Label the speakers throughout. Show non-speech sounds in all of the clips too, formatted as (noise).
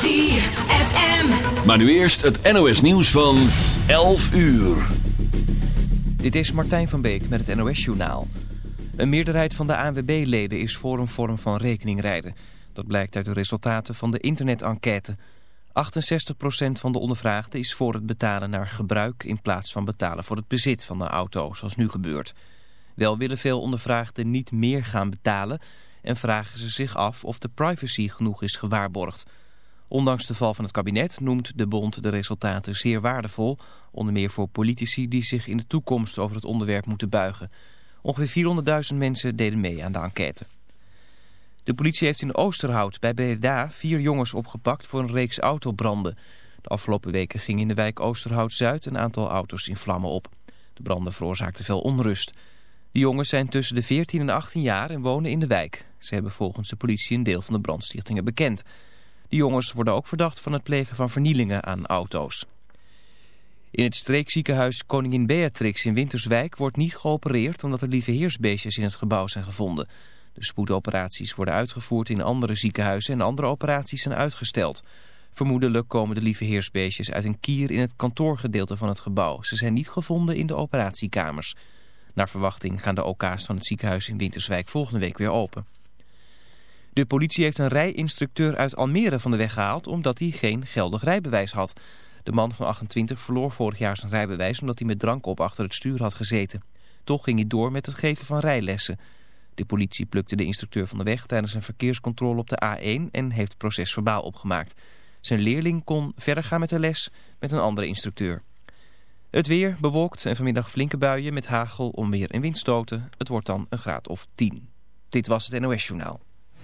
Speaker 1: ZFM.
Speaker 2: Maar nu eerst het NOS nieuws van 11 uur.
Speaker 3: Dit is Martijn van Beek met het NOS Journaal. Een meerderheid van de ANWB-leden is voor een vorm van rekeningrijden. Dat blijkt uit de resultaten van de internet-enquête. 68% van de ondervraagden is voor het betalen naar gebruik... in plaats van betalen voor het bezit van de auto, zoals nu gebeurt. Wel willen veel ondervraagden niet meer gaan betalen... en vragen ze zich af of de privacy genoeg is gewaarborgd... Ondanks de val van het kabinet noemt de bond de resultaten zeer waardevol, onder meer voor politici die zich in de toekomst over het onderwerp moeten buigen. Ongeveer 400.000 mensen deden mee aan de enquête. De politie heeft in Oosterhout bij Breda vier jongens opgepakt voor een reeks autobranden. De afgelopen weken ging in de wijk Oosterhout-Zuid een aantal auto's in vlammen op. De branden veroorzaakten veel onrust. De jongens zijn tussen de 14 en 18 jaar en wonen in de wijk. Ze hebben volgens de politie een deel van de brandstichtingen bekend. De jongens worden ook verdacht van het plegen van vernielingen aan auto's. In het streekziekenhuis Koningin Beatrix in Winterswijk wordt niet geopereerd omdat er lieve heersbeestjes in het gebouw zijn gevonden. De spoedoperaties worden uitgevoerd in andere ziekenhuizen en andere operaties zijn uitgesteld. Vermoedelijk komen de lieve heersbeestjes uit een kier in het kantoorgedeelte van het gebouw. Ze zijn niet gevonden in de operatiekamers. Naar verwachting gaan de OK's van het ziekenhuis in Winterswijk volgende week weer open. De politie heeft een rijinstructeur uit Almere van de weg gehaald omdat hij geen geldig rijbewijs had. De man van 28 verloor vorig jaar zijn rijbewijs omdat hij met drank op achter het stuur had gezeten. Toch ging hij door met het geven van rijlessen. De politie plukte de instructeur van de weg tijdens een verkeerscontrole op de A1 en heeft procesverbaal opgemaakt. Zijn leerling kon verder gaan met de les met een andere instructeur. Het weer bewolkt en vanmiddag flinke buien met hagel, onweer en windstoten. Het wordt dan een graad of 10. Dit was het NOS Journaal.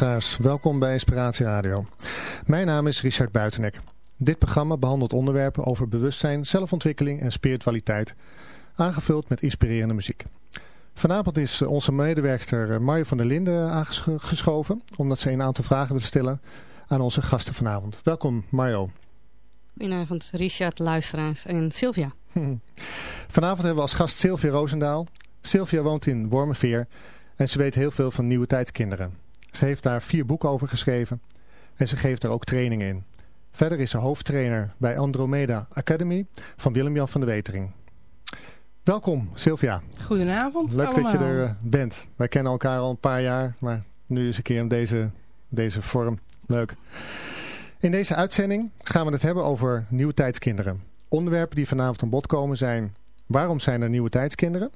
Speaker 4: Luisteraars, welkom bij Inspiratie Radio. Mijn naam is Richard Buitenek. Dit programma behandelt onderwerpen over bewustzijn, zelfontwikkeling en spiritualiteit, aangevuld met inspirerende muziek. Vanavond is eh, onze medewerkster eh, Mario van der Linden aangeschoven, omdat ze een aantal vragen wil stellen aan onze gasten vanavond. Welkom Mario.
Speaker 5: Goedenavond, Richard, luisteraars en Sylvia. (laughs)
Speaker 4: Vanavond hebben we als gast Sylvia Roosendaal. Sylvia woont in Wormerveer en ze weet heel veel van nieuwe tijdskinderen. Ze heeft daar vier boeken over geschreven en ze geeft daar ook trainingen in. Verder is ze hoofdtrainer bij Andromeda Academy van Willem-Jan van de Wetering. Welkom Sylvia.
Speaker 6: Goedenavond
Speaker 4: Leuk
Speaker 6: allemaal.
Speaker 4: dat je er eh, bent. Wij kennen elkaar al een paar jaar, maar nu eens een keer in deze, deze vorm. Leuk. In deze uitzending gaan we het hebben over nieuwe tijdskinderen. Onderwerpen die vanavond aan bod komen zijn... Waarom zijn er nieuwe tijdskinderen?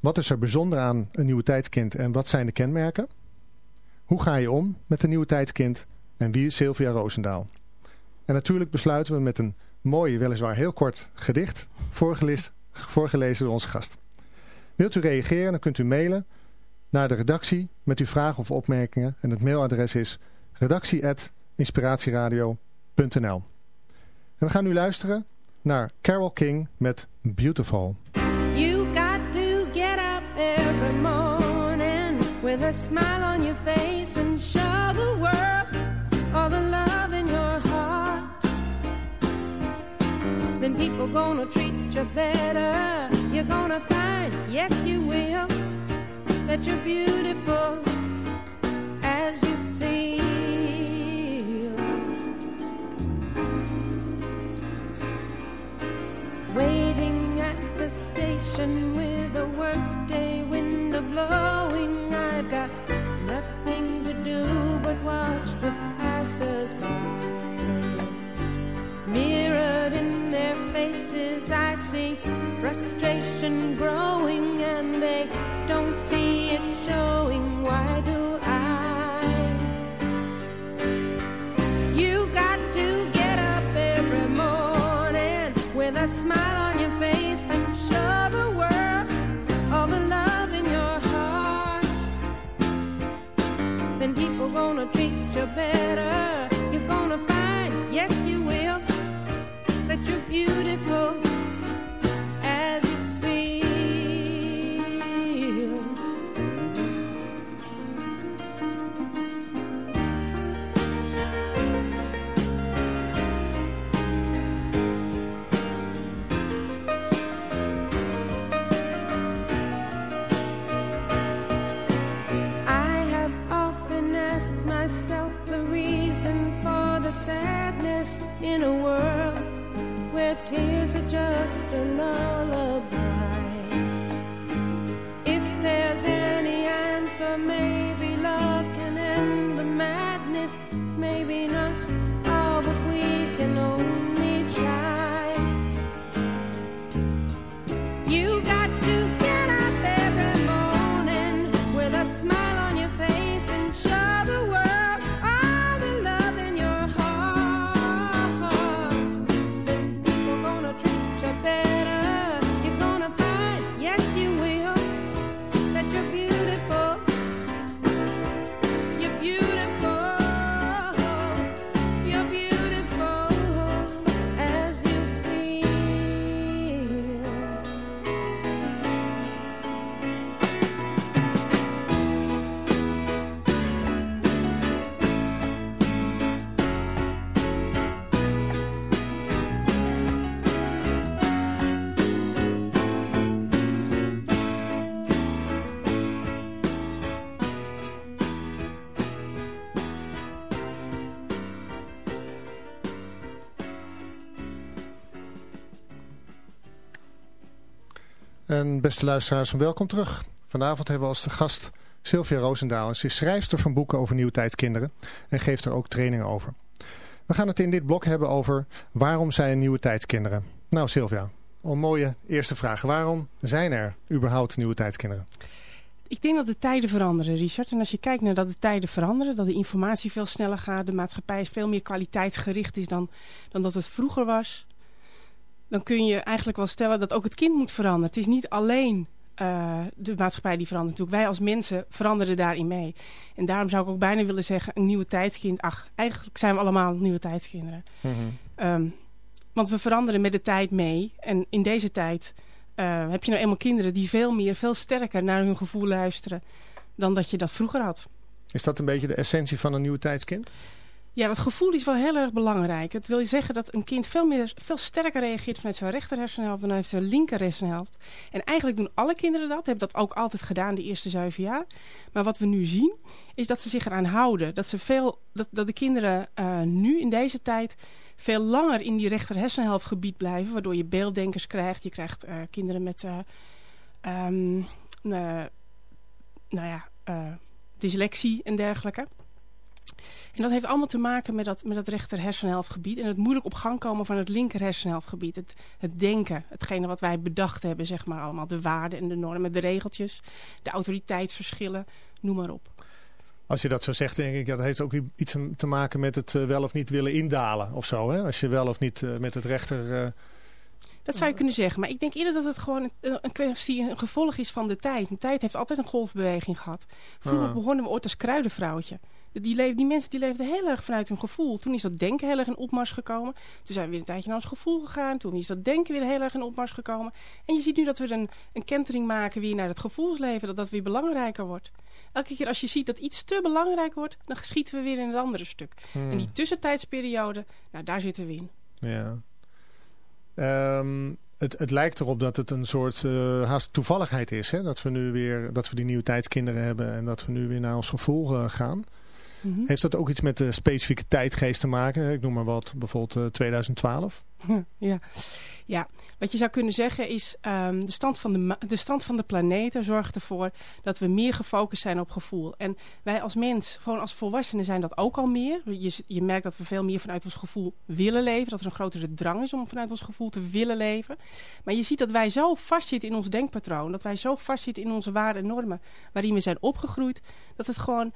Speaker 4: Wat is er bijzonder aan een nieuwe tijdskind en wat zijn de kenmerken? Hoe ga je om met een nieuwe tijdskind en wie is Sylvia Roosendaal? En natuurlijk besluiten we met een mooi, weliswaar heel kort gedicht voorgelezen, voorgelezen door onze gast. Wilt u reageren, dan kunt u mailen naar de redactie met uw vragen of opmerkingen. En het mailadres is inspiratieradio.nl En we gaan nu luisteren naar Carol King met Beautiful.
Speaker 6: With a smile on your face and show the world all the love in your heart. Then people gonna treat you better. You're gonna find, yes you will, that you're beautiful as you feel. Waiting at the station with a workday window blowing. Got nothing to do but watch the passers by. Mirrored in their faces, I see frustration growing, and they don't see it showing. Why do I? You got to get up every morning with a smile gonna treat you better. You're gonna find, yes you will, that you're beautiful just a lullaby. If there's any answer, maybe
Speaker 4: En beste luisteraars, welkom terug. Vanavond hebben we als gast Sylvia Roosendaal. En ze is schrijfster van boeken over nieuwtijdskinderen en geeft er ook trainingen over. We gaan het in dit blok hebben over waarom zijn nieuwe tijdskinderen. Nou Sylvia, een mooie eerste vraag. Waarom zijn er überhaupt nieuwe tijdskinderen?
Speaker 7: Ik denk dat de tijden veranderen, Richard. En als je kijkt naar dat de tijden veranderen, dat de informatie veel sneller gaat, de maatschappij veel meer kwaliteitsgericht is dan, dan dat het vroeger was, dan kun je eigenlijk wel stellen dat ook het kind moet veranderen. Het is niet alleen eh, de maatschappij die verandert. Natuurlijk, wij als mensen veranderen daarin mee. En daarom zou ik ook bijna willen zeggen, een nieuwe tijdskind. Ach, eigenlijk zijn we allemaal nieuwe tijdskinderen. Ehm, want we veranderen met de tijd mee. En in deze tijd eh, heb je nou eenmaal kinderen die veel meer, veel sterker naar hun gevoel luisteren dan dat je dat vroeger had.
Speaker 4: Is dat een beetje de essentie van een nieuwe tijdskind?
Speaker 7: Ja, dat gevoel is wel heel erg belangrijk. Het wil je zeggen dat een kind veel, meer, veel sterker reageert vanuit zijn rechter hersenhelft dan vanuit zijn linker hersenhelft. En eigenlijk doen alle kinderen dat, hebben dat ook altijd gedaan de eerste zeven jaar. Maar wat we nu zien, is dat ze zich eraan houden. Dat, ze veel, dat, dat de kinderen uh, nu in deze tijd veel langer in die rechter hersenhelftgebied blijven. Waardoor je beelddenkers krijgt. Je krijgt uh, kinderen met, uh, um, nou ja, dyslexie en dergelijke. En dat heeft allemaal te maken met dat, met dat rechter hersenhelftgebied. En het moeilijk op gang komen van het linker hersenhelftgebied. Het, het denken, hetgene wat wij bedacht hebben, zeg maar allemaal. De waarden en de normen, de regeltjes, de autoriteitsverschillen, noem maar op.
Speaker 4: Als je dat zo zegt, denk ik, dat heeft ook iets te maken met het wel of niet willen indalen of zo. Hè? Als je wel of niet met het rechter... Uh...
Speaker 7: Dat zou je kunnen zeggen. Maar ik denk eerder dat het gewoon een, een kwestie, een gevolg is van de tijd. De tijd heeft altijd een golfbeweging gehad. Vroeger ah. begonnen we ooit als kruidenvrouwtje. Die, leef, die mensen die leefden heel erg vanuit hun gevoel. Toen is dat denken heel erg in opmars gekomen. Toen zijn we weer een tijdje naar ons gevoel gegaan. Toen is dat denken weer heel erg in opmars gekomen. En je ziet nu dat we een, een kentering maken weer naar het gevoelsleven. Dat dat weer belangrijker wordt. Elke keer als je ziet dat iets te belangrijk wordt, dan schieten we weer in het andere stuk.
Speaker 4: Hmm.
Speaker 7: En die tussentijdsperiode, nou daar zitten we in.
Speaker 4: Ja. Ehm, het, het lijkt erop dat het een soort eh, haast toevalligheid is. Hè? Dat we nu weer dat we die nieuwe tijdskinderen hebben en dat we nu weer naar ons gevoel eh, gaan.
Speaker 7: Mhm.
Speaker 4: Heeft dat ook iets met de specifieke tijdgeest te maken? Ik noem maar wat, bijvoorbeeld eh, 2012. (laughs)
Speaker 7: ja. ja, wat je zou kunnen zeggen is... ehm, de, stand van de, de stand van de planeten zorgt ervoor... dat we meer gefocust zijn op gevoel. En wij als mens, gewoon als volwassenen zijn dat ook al meer. Je, je merkt dat we veel meer vanuit ons gevoel willen leven. Dat er een grotere drang is om vanuit ons gevoel te willen leven. Maar je ziet dat wij zo vastzitten in ons denkpatroon. Dat wij zo vastzitten in onze waarden en normen... waarin we zijn opgegroeid. Dat het gewoon...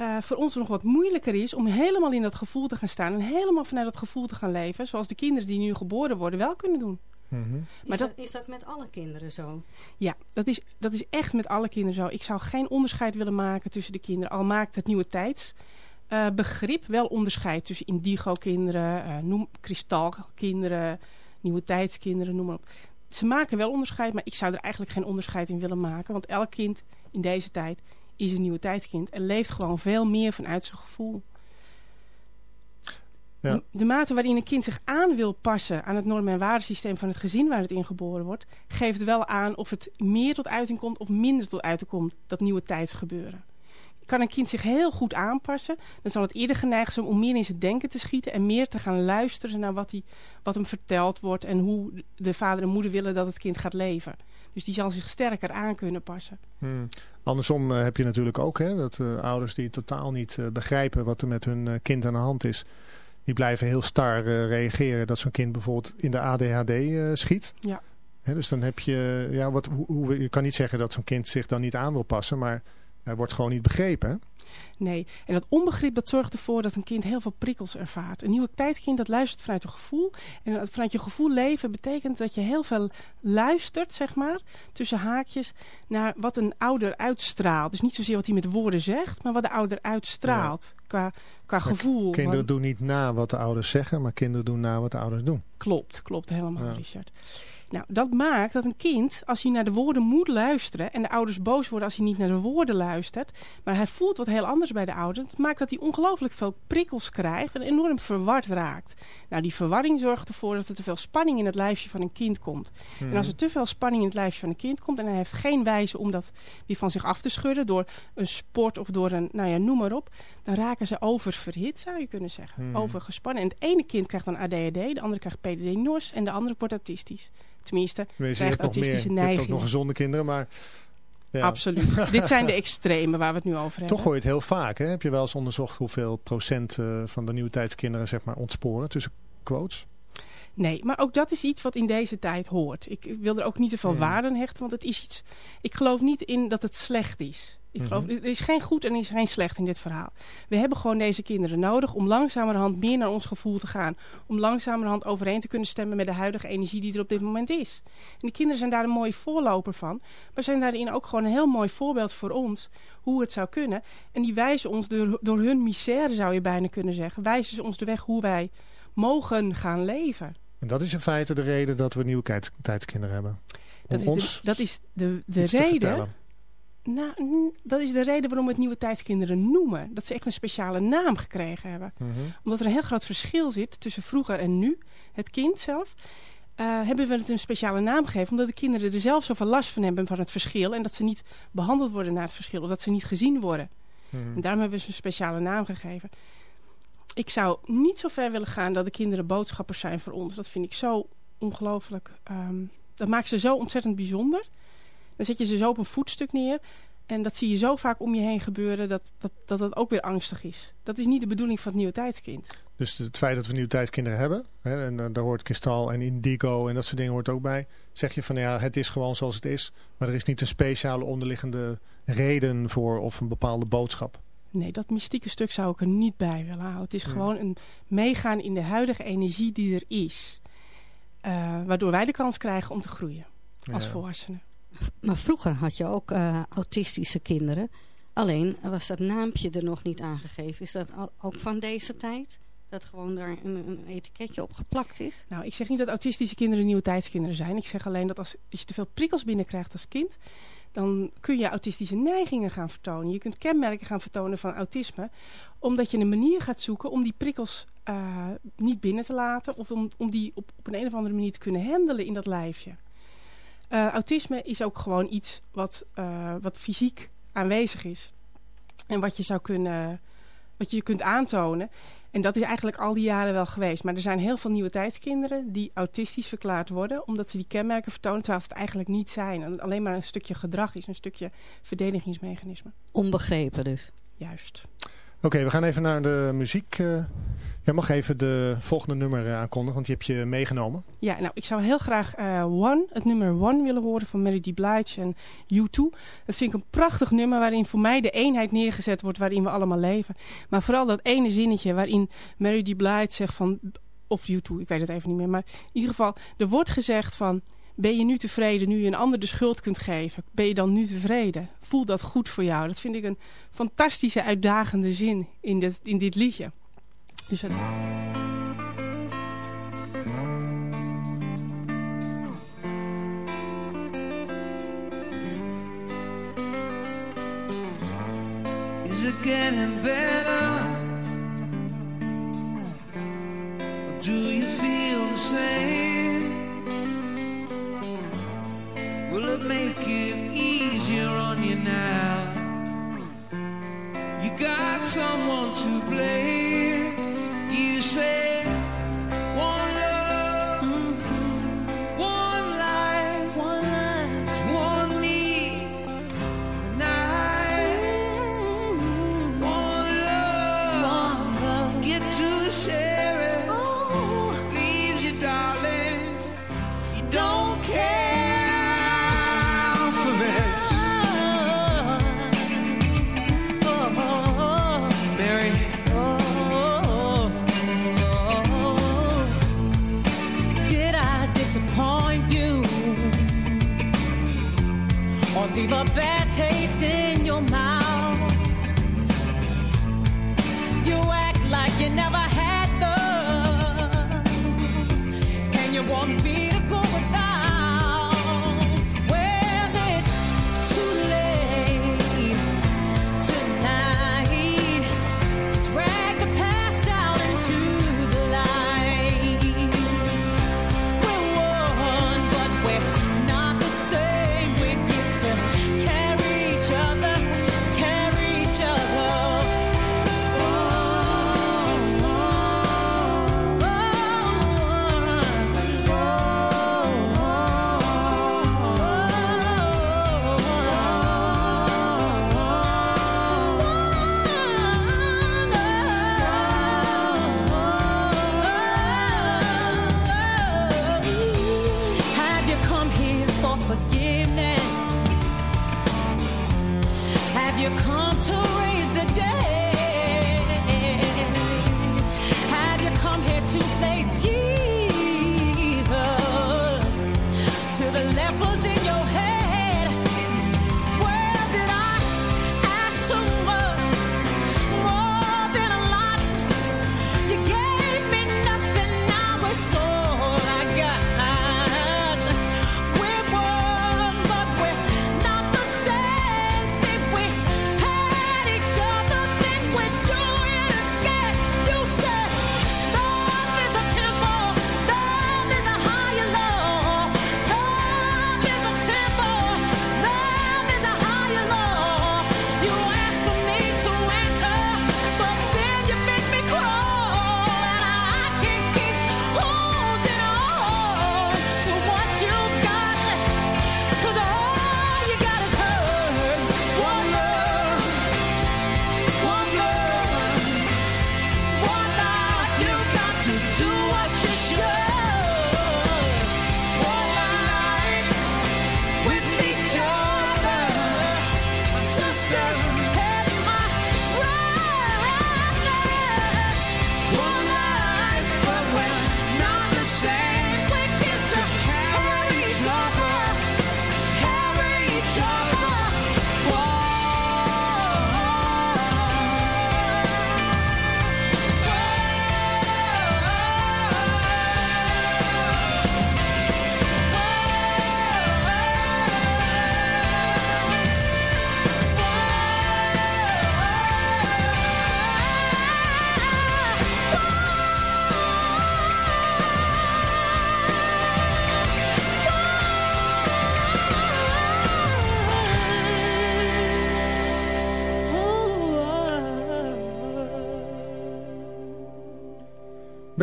Speaker 7: eh, voor ons nog wat moeilijker is om helemaal in dat gevoel te gaan staan en helemaal vanuit dat gevoel te gaan leven, zoals de kinderen die nu geboren worden wel kunnen doen.
Speaker 4: Mhm.
Speaker 5: Is,
Speaker 7: Maar
Speaker 5: dat, is dat met alle kinderen zo?
Speaker 7: Ja, dat is, dat is echt met alle kinderen zo. Ik zou geen onderscheid willen maken tussen de kinderen. Al maakt het nieuwe tijds eh, begrip wel onderscheid tussen indigo-kinderen, eh, noem kristalkinderen, nieuwe tijdskinderen, noem maar op. Ze maken wel onderscheid, maar ik zou er eigenlijk geen onderscheid in willen maken. Want elk kind in deze tijd is een nieuwe tijdskind en leeft gewoon veel meer vanuit zijn gevoel.
Speaker 4: Ja.
Speaker 7: De mate waarin een kind zich aan wil passen aan het norm- en waardesysteem van het gezin waar het in geboren wordt, geeft wel aan of het meer tot uiting komt of minder tot uiting komt, dat nieuwe tijdsgebeuren. Kan een kind zich heel goed aanpassen, dan zal het eerder geneigd zijn om meer in zijn denken te schieten en meer te gaan luisteren naar wat, hij, wat hem verteld wordt en hoe de vader en moeder willen dat het kind gaat leven. Dus die zal zich sterker aan kunnen passen.
Speaker 4: Hmm. Andersom eh, heb je natuurlijk ook hè, dat eh, ouders die totaal niet eh, begrijpen wat er met hun kind aan de hand is. Die blijven heel star reageren dat zo'n kind bijvoorbeeld in de ADHD schiet.
Speaker 7: Ja.
Speaker 4: Hè, dus dan heb je, ja, wat, hoe, hoe- je kan niet zeggen dat zo'n kind zich dan niet aan wil passen, maar hij wordt gewoon niet begrepen.
Speaker 7: Nee, en dat onbegrip dat zorgt ervoor dat een kind heel veel prikkels ervaart. Een nieuwe tijdkind dat luistert vanuit een gevoel. En vanuit je gevoel leven betekent dat je heel veel luistert, zeg maar, tussen haakjes, naar wat een ouder uitstraalt. Dus niet zozeer wat hij met woorden zegt, maar wat de ouder uitstraalt qua, qua
Speaker 4: Maar
Speaker 7: gevoel.
Speaker 4: Kinderen
Speaker 7: Want-
Speaker 4: doen niet na wat de ouders zeggen, maar kinderen doen na wat de ouders doen.
Speaker 7: Klopt, klopt helemaal,
Speaker 4: Ja.
Speaker 7: Richard. Nou, dat maakt dat een kind, als hij naar de woorden moet luisteren... en de ouders boos worden als hij niet naar de woorden luistert... maar hij voelt wat heel anders bij de ouders... dat maakt dat hij ongelooflijk veel prikkels krijgt... en enorm verward raakt. Nou, die verwarring zorgt ervoor dat er te veel spanning in het lijfje van een kind komt. En als er te veel spanning in het lijfje van een kind komt... en hij heeft geen wijze om dat weer van zich af te schudden... door een sport of door een, nou ja, noem maar op... raken ze oververhit, zou je kunnen zeggen.
Speaker 4: Hmm.
Speaker 7: Overgespannen. En het ene kind krijgt dan ADHD, de andere krijgt PDD-NOS... en de andere wordt autistisch. Tenminste,
Speaker 4: Wees, je
Speaker 7: krijgt
Speaker 4: meer,
Speaker 7: autistische
Speaker 4: je hebt ook nog gezonde kinderen, maar ja.
Speaker 7: Absoluut. (laughs) Dit zijn de extreme waar we het nu over hebben.
Speaker 4: Toch hoor je het heel vaak. Hè? Heb je wel eens onderzocht hoeveel procent eh, van de nieuwe tijdskinderen zeg maar, ontsporen tussen quotes?
Speaker 7: Nee, maar ook dat is iets wat in deze tijd hoort. Ik wil er ook niet te veel
Speaker 4: Ja.
Speaker 7: waarde aan hechten, want het is iets... Ik geloof niet in dat het slecht is. Ik geloof,
Speaker 4: Mhm.
Speaker 7: Er is geen goed en er is geen slecht in dit verhaal. We hebben gewoon deze kinderen nodig om langzamerhand meer naar ons gevoel te gaan. Om langzamerhand overeen te kunnen stemmen met de huidige energie die er op dit moment is. En die kinderen zijn daar een mooie voorloper van. Maar zijn daarin ook gewoon een heel mooi voorbeeld voor ons hoe het zou kunnen. En die wijzen ons door, door hun misère, zou je bijna kunnen zeggen, wijzen ze ons de weg hoe wij mogen gaan leven.
Speaker 4: En dat is in feite de reden dat we nieuwe tijd, tijdskinderen hebben. Om
Speaker 7: Dat is
Speaker 4: ons
Speaker 7: de, dat is de, de reden. Nou, dat is de reden waarom we het nieuwe tijdskinderen noemen. Dat ze echt een speciale naam gekregen hebben.
Speaker 4: Mhm.
Speaker 7: Omdat er een heel groot verschil zit tussen vroeger en nu. Het kind zelf. eh, hebben we het een speciale naam gegeven. Omdat de kinderen er zelf zoveel last van hebben van het verschil. En dat ze niet behandeld worden naar het verschil. Of dat ze niet gezien worden.
Speaker 4: Mhm.
Speaker 7: En daarom hebben we ze een speciale naam gegeven. Ik zou niet zo ver willen gaan dat de kinderen boodschappers zijn voor ons. Dat vind ik zo ongelooflijk. ehm, dat maakt ze zo ontzettend bijzonder. Dan zet je ze zo op een voetstuk neer. En dat zie je zo vaak om je heen gebeuren dat dat, dat het ook weer angstig is. Dat is niet de bedoeling van het nieuwe tijdskind.
Speaker 4: Dus het feit dat we nieuwe tijdskinderen hebben, hè, en eh, daar hoort kristal en indigo en dat soort dingen hoort ook bij. Zeg je van ja, het is gewoon zoals het is. Maar er is niet een speciale onderliggende reden voor of een bepaalde boodschap.
Speaker 7: Nee, dat mystieke stuk zou ik er niet bij willen halen. Het is gewoon een meegaan in de huidige energie die er is. Eh, waardoor wij de kans krijgen om te groeien als
Speaker 4: Ja.
Speaker 7: volwassenen.
Speaker 5: Maar vroeger had je ook eh, autistische kinderen. Alleen was dat naampje er nog niet aangegeven. Is dat ook van deze tijd? Dat gewoon daar een, een, etiketje op geplakt is?
Speaker 7: Nou, ik zeg niet dat autistische kinderen nieuwe tijdskinderen zijn. Ik zeg alleen dat als, als je te veel prikkels binnenkrijgt als kind... dan kun je autistische neigingen gaan vertonen. Je kunt kenmerken gaan vertonen van autisme... omdat je een manier gaat zoeken om die prikkels uh, niet binnen te laten... of om, om die op, op een, een of andere manier te kunnen handelen in dat lijfje. Uh, autisme is ook gewoon iets wat, uh, wat fysiek aanwezig is. En wat je zou kunnen, wat je kunt aantonen. En dat is eigenlijk al die jaren wel geweest. Maar er zijn heel veel nieuwe tijdskinderen die autistisch verklaard worden. Omdat ze die kenmerken vertonen terwijl ze het eigenlijk niet zijn. En alleen maar een stukje gedrag is, een stukje verdedigingsmechanisme.
Speaker 5: Onbegrepen dus.
Speaker 7: Juist.
Speaker 4: Oké, we gaan even naar de muziek. Uh, jij mag even de volgende nummer eh, aankondigen, want die heb je meegenomen.
Speaker 7: Ja, nou, ik zou heel graag uh, One, het nummer One willen horen van Mary D. En U2. Dat vind ik een prachtig nummer waarin voor mij de eenheid neergezet wordt waarin we allemaal leven. Maar vooral dat ene zinnetje waarin Mary D. Zegt van, of U2, ik weet het even niet meer. Maar in ieder geval, er wordt gezegd van... Ben je nu tevreden nu je een ander de schuld kunt geven? Ben je dan nu tevreden? Voel dat goed voor jou? Dat vind ik een fantastische, uitdagende zin in dit, in dit liedje. Dus het...
Speaker 2: Is it getting better? Do you feel the same? Someone to blame.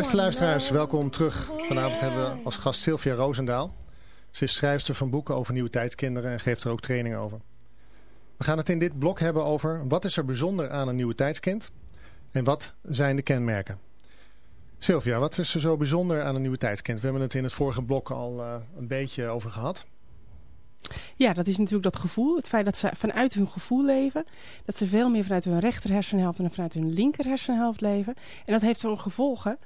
Speaker 4: Beste luisteraars, welkom terug. Vanavond hebben we als gast Sylvia Roosendaal. Ze is schrijfster van boeken over nieuwe tijdskinderen en geeft er ook training over. We gaan het in dit blok hebben over wat is er bijzonder aan een nieuwe tijdskind en wat zijn de kenmerken. Sylvia, wat is er zo bijzonder aan een nieuwe tijdskind? We hebben het in het vorige blok al uh, een beetje over gehad.
Speaker 7: Ja, dat is natuurlijk dat gevoel. Het feit dat ze vanuit hun gevoel leven. Dat ze veel meer vanuit hun rechter hersenhelft en vanuit hun linker hersenhelft leven. En dat heeft voor gevolgen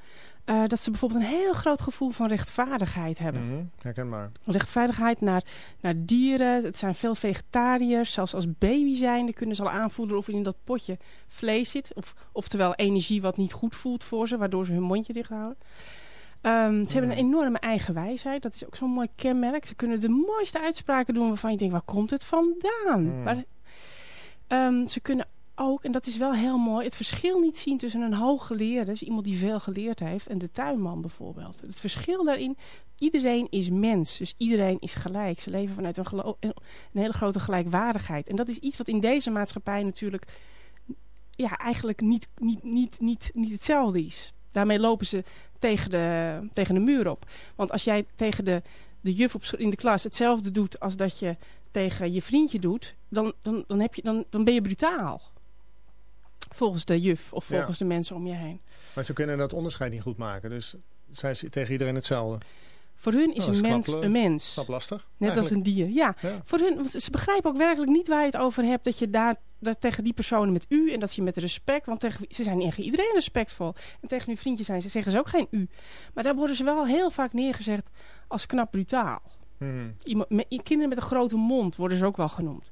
Speaker 7: uh, dat ze bijvoorbeeld een heel groot gevoel van rechtvaardigheid hebben.
Speaker 4: Mm -hmm, herkenbaar.
Speaker 7: Rechtvaardigheid naar, naar dieren. Het zijn veel vegetariërs. Zelfs als baby zijn, dan kunnen ze al aanvoelen of er in dat potje vlees zit. Of, oftewel energie wat niet goed voelt voor ze, waardoor ze hun mondje dicht houden. Um, ze hebben een enorme eigen wijsheid. Dat is ook zo'n mooi kenmerk. Ze kunnen de mooiste uitspraken doen waarvan je denkt, waar komt het vandaan?
Speaker 4: Mm.
Speaker 7: Maar, um, ze kunnen ook, en dat is wel heel mooi, het verschil niet zien tussen een hooggeleerde, dus iemand die veel geleerd heeft, en de tuinman bijvoorbeeld. Het verschil daarin, iedereen is mens, dus iedereen is gelijk. Ze leven vanuit een, een hele grote gelijkwaardigheid. En dat is iets wat in deze maatschappij natuurlijk ja, eigenlijk niet, niet, niet, niet, niet hetzelfde is. Daarmee lopen ze tegen de, tegen de muur op. Want als jij tegen de, de juf op, in de klas hetzelfde doet als dat je tegen je vriendje doet, dan, dan, dan, heb je, dan, dan ben je brutaal. Volgens de juf of volgens ja. de mensen om je heen.
Speaker 4: Maar ze kunnen dat onderscheid niet goed maken. Dus zijn ze tegen iedereen hetzelfde.
Speaker 7: Voor hun is
Speaker 4: nou,
Speaker 7: een mens een mens.
Speaker 4: Knap lastig.
Speaker 7: Net
Speaker 4: eigenlijk.
Speaker 7: als een dier. Ja.
Speaker 4: Ja.
Speaker 7: Voor hun, want ze begrijpen ook werkelijk niet waar je het over hebt. Dat je daar dat tegen die personen met u en dat je met respect. Want tegen, ze zijn tegen iedereen respectvol. En tegen hun vriendjes zijn ze, zeggen ze ook geen u. Maar daar worden ze wel heel vaak neergezegd als knap brutaal.
Speaker 4: Hmm.
Speaker 7: Iemand, met, kinderen met een grote mond worden ze ook wel genoemd.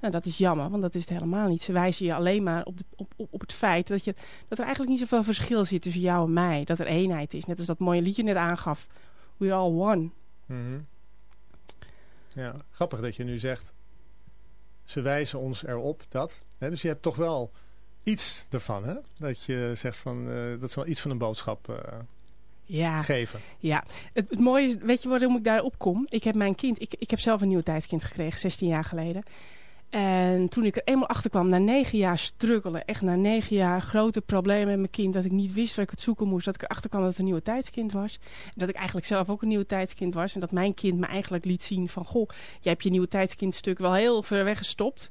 Speaker 7: Nou, dat is jammer, want dat is het helemaal niet. Ze wijzen je alleen maar op, de, op, op, op het feit dat, je, dat er eigenlijk niet zoveel verschil zit tussen jou en mij. Dat er eenheid is. Net als dat mooie liedje net aangaf. We're all one.
Speaker 4: Mhm. Ja, grappig dat je nu zegt. Ze wijzen ons erop dat. Hè, dus je hebt toch wel iets ervan. Hè? Dat je zegt van. eh, dat ze wel iets van een boodschap eh,
Speaker 7: Ja,
Speaker 4: geven.
Speaker 7: ja. Het, het mooie is, weet je waarom ik daarop kom? Ik heb mijn kind, ik, ik heb zelf een nieuw tijdskind gekregen, 16 jaar geleden. En toen ik er eenmaal achter kwam, na negen jaar struggelen, echt na negen jaar grote problemen met mijn kind, dat ik niet wist waar ik het zoeken moest, dat ik erachter kwam dat het een nieuwe tijdskind was. En dat ik eigenlijk zelf ook een nieuwe tijdskind was. En dat mijn kind me eigenlijk liet zien van, goh, jij hebt je nieuwe tijdskind-stuk wel heel ver weggestopt.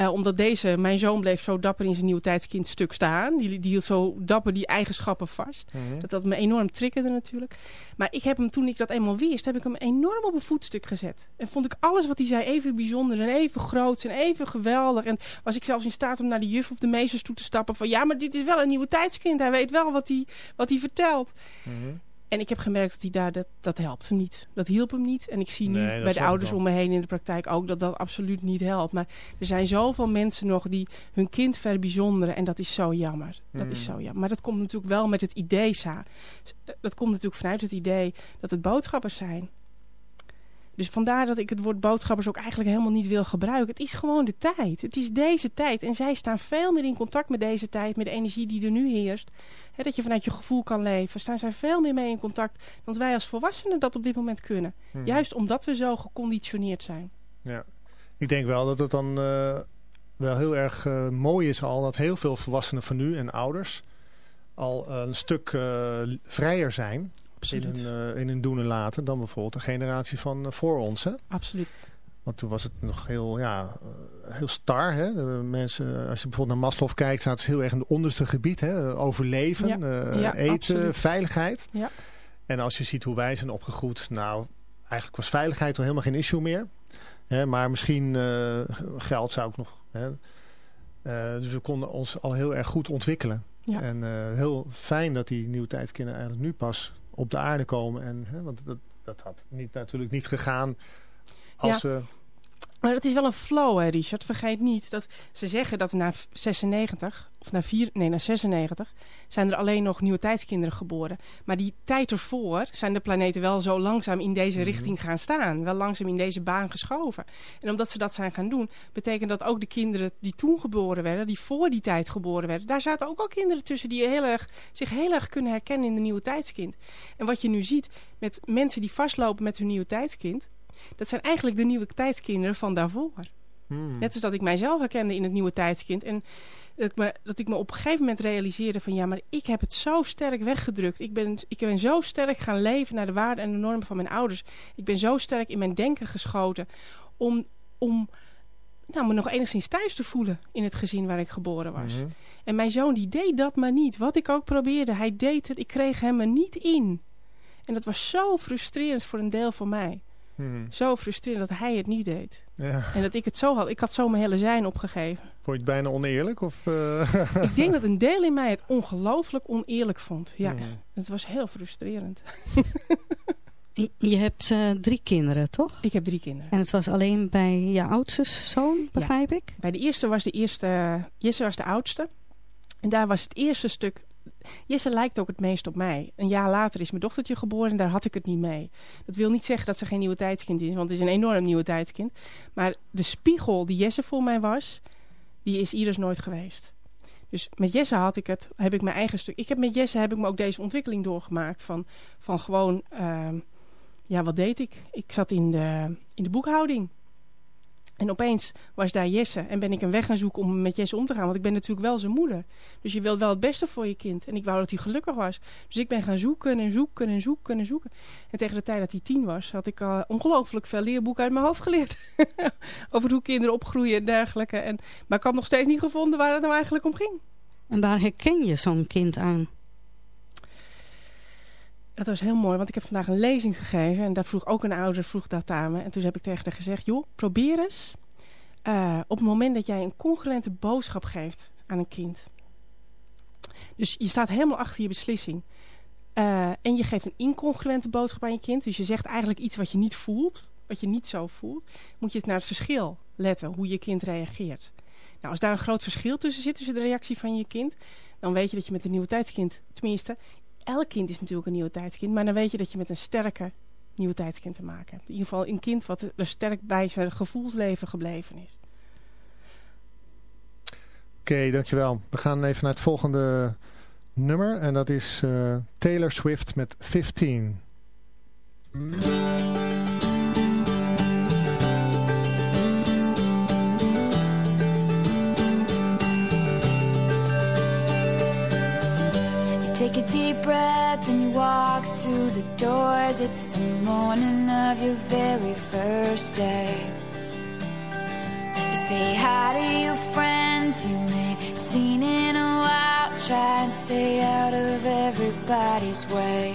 Speaker 7: Uh, omdat deze, mijn zoon bleef zo dapper in zijn nieuwe tijdskind-stuk staan. Die, die hield zo dapper die eigenschappen vast.
Speaker 4: Mhm.
Speaker 7: Dat dat me enorm triggerde natuurlijk. Maar ik heb hem, toen ik dat eenmaal wist, heb ik hem enorm op een voetstuk gezet. En vond ik alles wat hij zei even bijzonder en even groot en even geweldig. En was ik zelfs in staat om naar de juf of de meesters toe te stappen van... ja, maar dit is wel een nieuwe tijdskind. Hij weet wel wat hij, wat hij vertelt.
Speaker 4: Mhm.
Speaker 7: En ik heb gemerkt dat hij daar, dat, dat helpt hem niet. Dat hielp hem niet. En ik zie nu
Speaker 4: Nee,
Speaker 7: bij de ouders om me heen in de praktijk ook dat dat absoluut niet helpt. Maar er zijn zoveel mensen nog die hun kind verbijzonderen. En dat is zo jammer. Dat is
Speaker 4: Mm.
Speaker 7: zo jammer. Maar dat komt natuurlijk wel met het idee, Sa. Dat komt natuurlijk vanuit het idee dat het boodschappers zijn. Dus vandaar dat ik het woord boodschappers ook eigenlijk helemaal niet wil gebruiken. Het is gewoon de tijd. Het is deze tijd. En zij staan veel meer in contact met deze tijd, met de energie die er nu heerst. Hè, dat je vanuit je gevoel kan leven. Staan zij veel meer mee in contact dan wij als volwassenen dat op dit moment kunnen.
Speaker 4: Mhm.
Speaker 7: Juist omdat we zo geconditioneerd zijn.
Speaker 4: Ja. Ik denk wel dat het dan eh, wel heel erg eh, mooi is al dat heel veel volwassenen van nu en ouders al een stuk eh, vrijer zijn in hun, eh, in hun doen en laten dan bijvoorbeeld de generatie van eh, voor ons. Hè?
Speaker 7: Absoluut.
Speaker 4: Want toen was het nog heel, ja, eh, heel star. Hè? De mensen, als je bijvoorbeeld naar Maslow kijkt, zaten ze heel erg in het onderste gebied. Hè? Overleven,
Speaker 7: Ja. Ja,
Speaker 4: eten,
Speaker 7: absoluut.
Speaker 4: veiligheid.
Speaker 7: Ja.
Speaker 4: En als je ziet hoe wij zijn opgegroeid, nou, eigenlijk was veiligheid al helemaal geen issue meer. Hè? Maar misschien geld zou ook nog. Hè? Dus we konden ons al heel erg goed ontwikkelen. En heel fijn dat die nieuwe tijdskinderen eigenlijk nu pas op de aarde komen. En, hè, want dat, dat had niet, natuurlijk niet gegaan als
Speaker 7: Ja.
Speaker 4: ze...
Speaker 7: Maar het is wel een flow, hè, Richard. Vergeet niet dat ze zeggen dat na 96, of na, 4, nee, na 96, zijn er alleen nog nieuwe tijdskinderen geboren. Maar die tijd ervoor zijn de planeten wel zo langzaam in deze
Speaker 4: Mhm.
Speaker 7: richting gaan staan. Wel langzaam in deze baan geschoven. En omdat ze dat zijn gaan doen, betekent dat ook de kinderen die toen geboren werden, die voor die tijd geboren werden, daar zaten ook al kinderen tussen die heel erg, zich heel erg kunnen herkennen in de nieuwe tijdskind. En wat je nu ziet met mensen die vastlopen met hun nieuwe tijdskind, dat zijn eigenlijk de nieuwe tijdskinderen van daarvoor.
Speaker 4: Hmm.
Speaker 7: Net als dat ik mijzelf herkende in het nieuwe tijdskind. En Dat ik, me, dat ik me op een gegeven moment realiseerde van ja, maar ik heb het zo sterk weggedrukt. Ik ben, ik ben zo sterk gaan leven naar de waarden en de normen van mijn ouders. Ik ben zo sterk in mijn denken geschoten om, om nou, me nog enigszins thuis te voelen in het gezin waar ik geboren was.
Speaker 4: Mhm.
Speaker 7: En mijn zoon die deed dat maar niet. Wat ik ook probeerde, hij deed het. Ik kreeg hem er niet in. En dat was zo frustrerend voor een deel van mij.
Speaker 4: Mhm.
Speaker 7: Zo frustrerend dat hij het niet deed.
Speaker 4: Ja.
Speaker 7: En dat ik het zo had. Ik had zo mijn hele zijn opgegeven.
Speaker 4: Vond je het bijna oneerlijk? Of, eh? (laughs)
Speaker 7: ik denk dat een deel in mij het ongelooflijk oneerlijk vond. Ja,
Speaker 4: Mhm.
Speaker 7: het was heel frustrerend.
Speaker 5: Je- hebt eh, drie kinderen, toch?
Speaker 7: Ik heb drie kinderen.
Speaker 5: En het was alleen bij je oudste zoon, begrijp ik?
Speaker 7: Bij de eerste was de eerste... Jesse was de oudste. En daar was het eerste stuk... Jesse lijkt ook het meest op mij. Een jaar later is mijn dochtertje geboren en daar had ik het niet mee. Dat wil niet zeggen dat ze geen nieuwe tijdskind is, want het is een enorm nieuwe tijdskind. Maar de spiegel die Jesse voor mij was, die is Iris nooit geweest. Dus met Jesse had ik het, heb ik mijn eigen stuk. Ik heb met Jesse heb ik me ook deze ontwikkeling doorgemaakt van, van gewoon, ehm, ja, wat deed ik? Ik zat in de, in de boekhouding. En opeens was daar Jesse en ben ik een weg gaan zoeken om met Jesse om te gaan. Want ik ben natuurlijk wel zijn moeder. Dus je wilt wel het beste voor je kind. En ik wou dat hij gelukkig was. Dus ik ben gaan zoeken en zoeken en zoeken en zoeken. En tegen de tijd dat hij tien was, had ik uh, ongelooflijk veel leerboeken uit mijn hoofd geleerd. (laughs) Over hoe kinderen opgroeien en dergelijke. En, maar ik had nog steeds niet gevonden waar het nou eigenlijk om ging.
Speaker 5: En waar herken je zo'n kind aan?
Speaker 7: Dat was heel mooi, want ik heb vandaag een lezing gegeven. En daar vroeg ook een ouder vroeg dat aan me. En toen heb ik tegen haar gezegd, joh, probeer eens. Uh, op het moment dat jij een congruente boodschap geeft aan een kind. Dus je staat helemaal achter je beslissing. Uh, en je geeft een incongruente boodschap aan je kind. Dus je zegt eigenlijk iets wat je niet voelt. Wat je niet zo voelt. Moet je het naar het verschil letten. Hoe je kind reageert. Nou, als daar een groot verschil tussen zit. Tussen de reactie van je kind. Dan weet je dat je met een nieuwe tijdskind. Tenminste, elk kind is natuurlijk een nieuwe tijdskind. Maar dan weet je dat je met een sterke nieuwe tijdskind te maken hebt. In ieder geval een kind wat er sterk bij zijn gevoelsleven gebleven is.
Speaker 4: Oké, dankjewel. We gaan even naar het volgende nummer. En dat is uh, Taylor Swift met 15.
Speaker 8: Take a deep breath and you walk through the doors. It's the morning of your very first day. You say hi to your friends you ain't seen in a while. Try and stay out of everybody's way.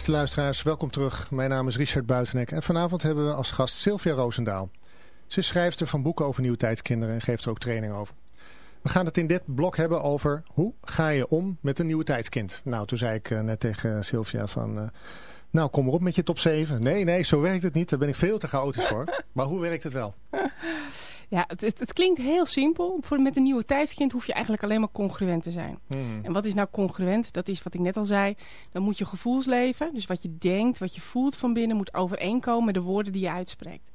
Speaker 4: Beste luisteraars, welkom terug. Mijn naam is Richard Buitenek en vanavond hebben we als gast Sylvia Roosendaal. Ze is schrijfster van boeken over nieuwtijdskinderen en geeft er ook training over. We gaan het in dit blok hebben over hoe ga je om met een nieuwe tijdskind. Nou, toen zei ik eh, net tegen Sylvia van... eh, nou, kom erop met je top 7. Nee, nee, zo werkt het niet. Daar ben ik veel te chaotisch voor. (laughs) Maar hoe werkt het wel?
Speaker 7: Ja, het, het, het klinkt heel simpel. Voor, met een nieuwe tijdskind hoef je eigenlijk alleen maar congruent te zijn.
Speaker 4: Hmm.
Speaker 7: En wat is nou congruent? Dat is wat ik net al zei. Dan moet je gevoelsleven, dus wat je denkt, wat je voelt van binnen, moet overeenkomen met de woorden die je uitspreekt.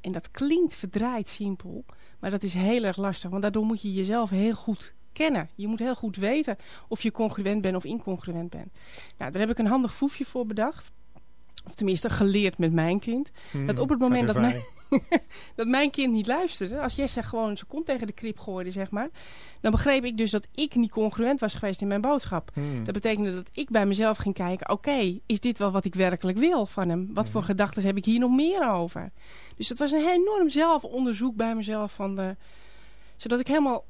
Speaker 7: En dat klinkt verdraaid simpel, maar dat is heel erg lastig. Want daardoor moet je jezelf heel goed kennen. Je moet heel goed weten of je congruent bent of incongruent bent. Nou, daar heb ik een handig foefje voor bedacht. Of tenminste geleerd met mijn kind.
Speaker 4: Hmm,
Speaker 7: dat op het moment dat mijn, (laughs) dat mijn kind niet luisterde. Als Jesse gewoon zijn kont tegen de krip gooide, zeg maar. Dan begreep ik dus dat ik niet congruent was geweest in mijn boodschap.
Speaker 4: Hmm.
Speaker 7: Dat betekende dat ik bij mezelf ging kijken. Oké, is dit wel wat ik werkelijk wil van hem? Wat voor gedachten heb ik hier nog meer over? Dus dat was een enorm zelfonderzoek bij mezelf. Van de, zodat ik helemaal...